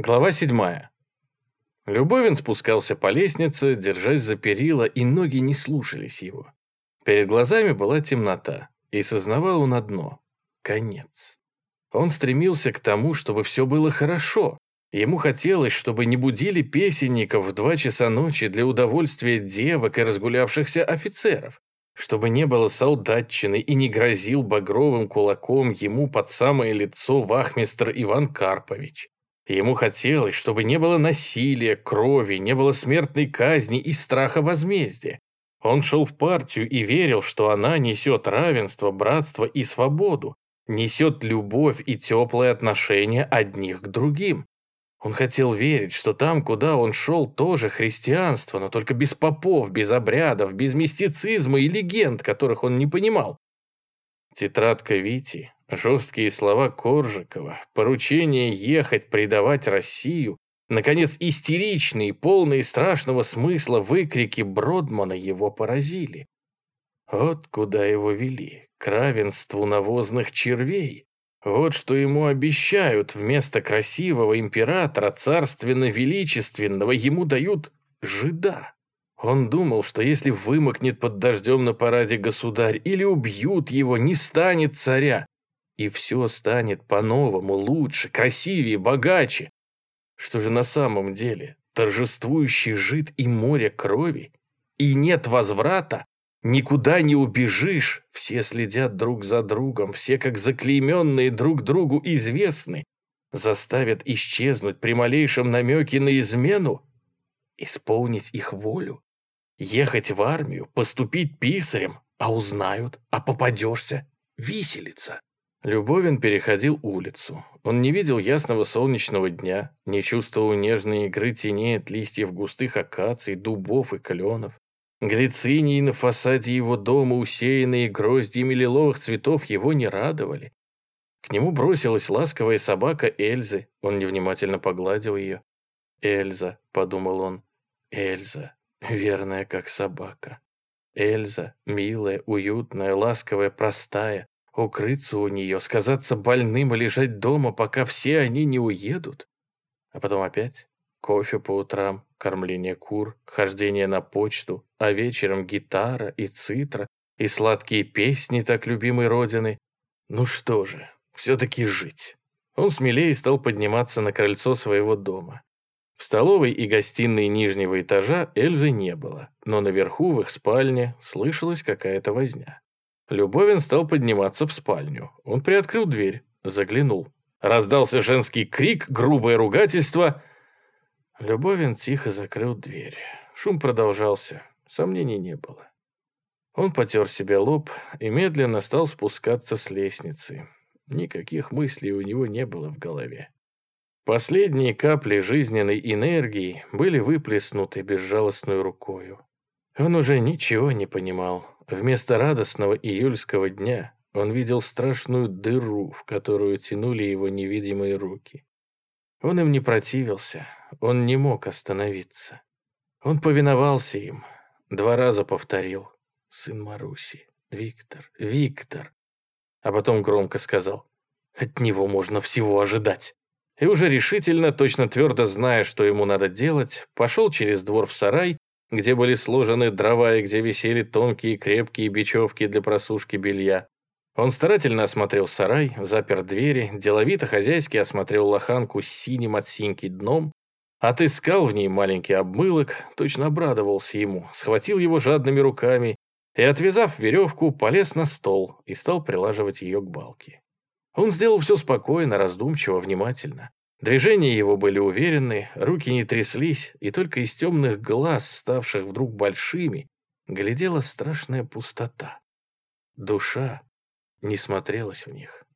Глава седьмая. Любовин спускался по лестнице, держась за перила, и ноги не слушались его. Перед глазами была темнота, и сознавал он одно — конец. Он стремился к тому, чтобы все было хорошо. Ему хотелось, чтобы не будили песенников в два часа ночи для удовольствия девок и разгулявшихся офицеров, чтобы не было солдатчины и не грозил багровым кулаком ему под самое лицо вахмистр Иван Карпович Ему хотелось, чтобы не было насилия, крови, не было смертной казни и страха возмездия. Он шел в партию и верил, что она несет равенство, братство и свободу, несет любовь и теплые отношения одних к другим. Он хотел верить, что там, куда он шел, тоже христианство, но только без попов, без обрядов, без мистицизма и легенд, которых он не понимал. Тетрадка Вити, жесткие слова Коржикова, поручение ехать предавать Россию, наконец, истеричные, полные страшного смысла выкрики Бродмана его поразили. Вот куда его вели, к равенству навозных червей. Вот что ему обещают, вместо красивого императора, царственно-величественного, ему дают жида. Он думал, что если вымокнет под дождем на параде государь или убьют его, не станет царя, и все станет по-новому, лучше, красивее, богаче. Что же на самом деле? Торжествующий жид и море крови? И нет возврата? Никуда не убежишь, все следят друг за другом, все как заклейменные друг другу известны. Заставят исчезнуть при малейшем намеке на измену? Исполнить их волю? Ехать в армию, поступить писарем, а узнают, а попадешься – виселица. Любовин переходил улицу. Он не видел ясного солнечного дня, не чувствовал нежной игры теней от листьев густых акаций, дубов и кленов. Глицинии на фасаде его дома, усеянные гроздьями лиловых цветов, его не радовали. К нему бросилась ласковая собака Эльзы, он невнимательно погладил ее. «Эльза», — подумал он, — «Эльза, верная, как собака. Эльза, милая, уютная, ласковая, простая. Укрыться у нее, сказаться больным и лежать дома, пока все они не уедут. А потом опять кофе по утрам, кормление кур, хождение на почту, а вечером гитара и цитра, и сладкие песни так любимой родины. Ну что же, все-таки жить. Он смелее стал подниматься на крыльцо своего дома. В столовой и гостиной нижнего этажа Эльзы не было, но наверху в их спальне слышалась какая-то возня. Любовин стал подниматься в спальню. Он приоткрыл дверь, заглянул. Раздался женский крик, грубое ругательство. Любовин тихо закрыл дверь. Шум продолжался, сомнений не было. Он потер себе лоб и медленно стал спускаться с лестницы. Никаких мыслей у него не было в голове. Последние капли жизненной энергии были выплеснуты безжалостной рукою. Он уже ничего не понимал. Вместо радостного июльского дня он видел страшную дыру, в которую тянули его невидимые руки. Он им не противился, он не мог остановиться. Он повиновался им, два раза повторил «Сын Маруси, Виктор, Виктор». А потом громко сказал «От него можно всего ожидать» и уже решительно, точно твердо зная, что ему надо делать, пошел через двор в сарай, где были сложены дрова и где висели тонкие крепкие бечевки для просушки белья. Он старательно осмотрел сарай, запер двери, деловито хозяйски осмотрел лоханку с синим от синьки дном, отыскал в ней маленький обмылок, точно обрадовался ему, схватил его жадными руками и, отвязав веревку, полез на стол и стал прилаживать ее к балке. Он сделал все спокойно, раздумчиво, внимательно. Движения его были уверенны, руки не тряслись, и только из темных глаз, ставших вдруг большими, глядела страшная пустота. Душа не смотрелась в них.